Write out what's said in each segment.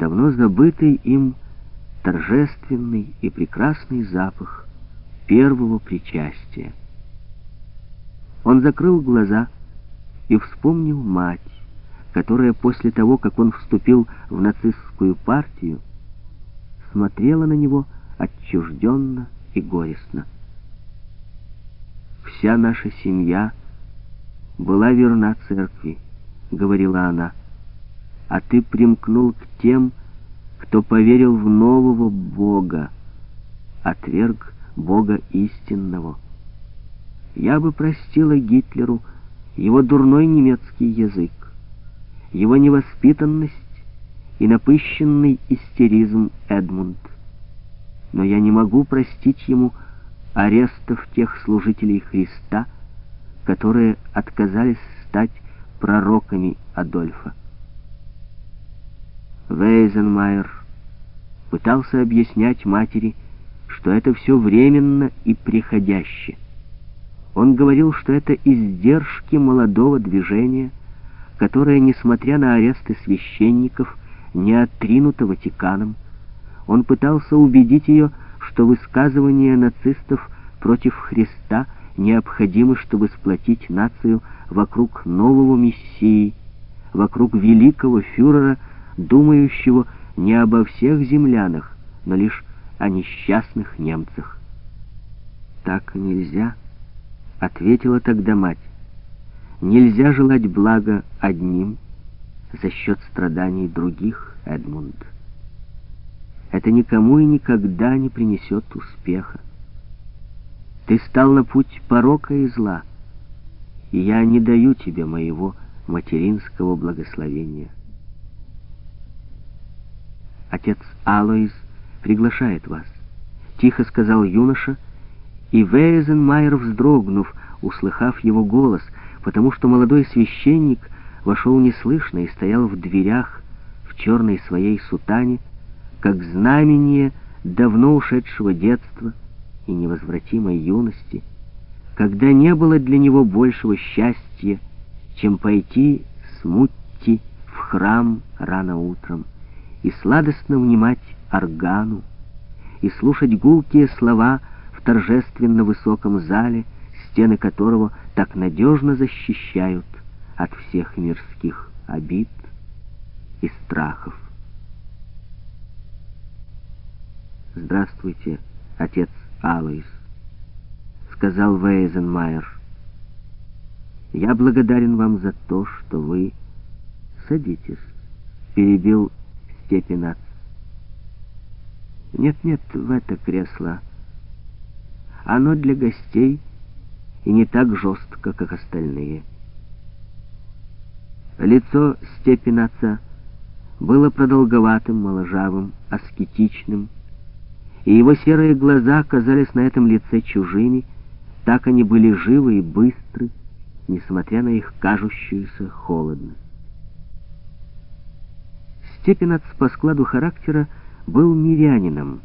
давно забытый им торжественный и прекрасный запах первого причастия. Он закрыл глаза и вспомнил мать, которая после того, как он вступил в нацистскую партию, смотрела на него отчужденно и горестно. «Вся наша семья была верна церкви», — говорила она, — «а ты примкнул к тем, кто поверил в нового Бога, отверг Бога истинного. Я бы простила Гитлеру его дурной немецкий язык, его невоспитанность и напыщенный истеризм Эдмунд. Но я не могу простить ему арестов тех служителей Христа, которые отказались стать пророками Адольфа. Вейзенмайер пытался объяснять матери, что это все временно и приходяще. Он говорил, что это издержки молодого движения, которое, несмотря на аресты священников, не отринуто Ватиканом. Он пытался убедить ее, что высказывания нацистов против Христа необходимы, чтобы сплотить нацию вокруг нового Мессии, вокруг великого фюрера, думающего не обо всех землянах, но лишь о несчастных немцах. «Так нельзя», — ответила тогда мать. «Нельзя желать блага одним за счет страданий других, Эдмунд. Это никому и никогда не принесет успеха. Ты стал на путь порока и зла, и я не даю тебе моего материнского благословения». Отец Алоиз приглашает вас», — тихо сказал юноша, и Вейзенмайер, вздрогнув, услыхав его голос, потому что молодой священник вошел неслышно и стоял в дверях в черной своей сутане, как знамение давно ушедшего детства и невозвратимой юности, когда не было для него большего счастья, чем пойти с Мутти в храм рано утром и сладостно внимать органу, и слушать гулкие слова в торжественно высоком зале, стены которого так надежно защищают от всех мирских обид и страхов. «Здравствуйте, отец Алоис», — сказал Вейзенмайер. «Я благодарен вам за то, что вы...» «Садитесь», — перебил Степенац. Нет-нет, в это кресло. Оно для гостей и не так жестко, как остальные. Лицо Степенаца было продолговатым, моложавым, аскетичным, и его серые глаза казались на этом лице чужими, так они были живы и быстры, несмотря на их кажущуюся холодность. Степенац по складу характера был мирянином.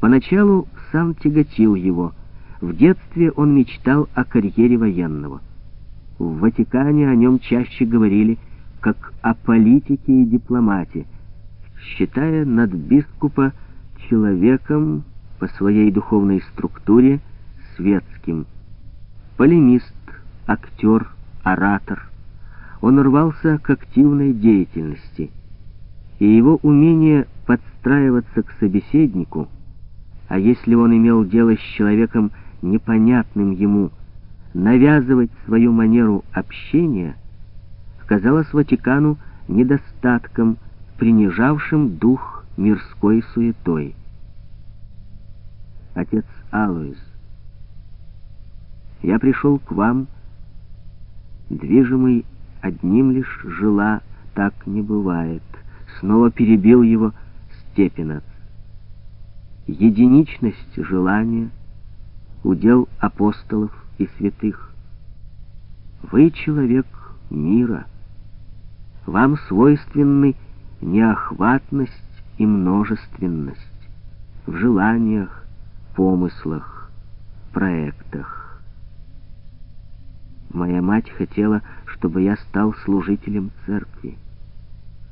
Поначалу сам тяготил его. В детстве он мечтал о карьере военного. В Ватикане о нем чаще говорили как о политике и дипломате, считая надбискупа человеком по своей духовной структуре светским. Полемист, актер, оратор. Он рвался к активной деятельности – и его умение подстраиваться к собеседнику, а если он имел дело с человеком непонятным ему, навязывать свою манеру общения, казалось Ватикану недостатком, принижавшим дух мирской суетой. Отец Алоис, я пришел к вам, движимый одним лишь жила, так не бывает. Снова перебил его Степенац. Единичность желания — удел апостолов и святых. Вы человек мира. Вам свойственны неохватность и множественность в желаниях, помыслах, проектах. Моя мать хотела, чтобы я стал служителем церкви.